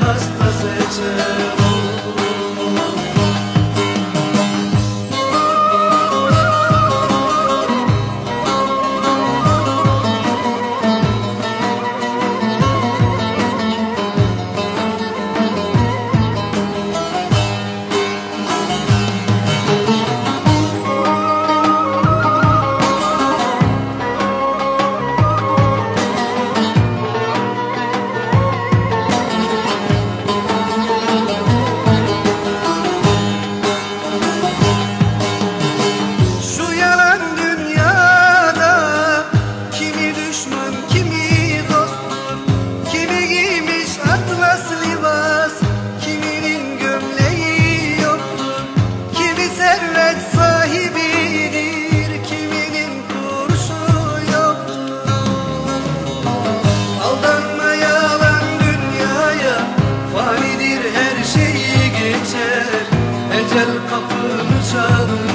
ne de Ecel kapını çalınca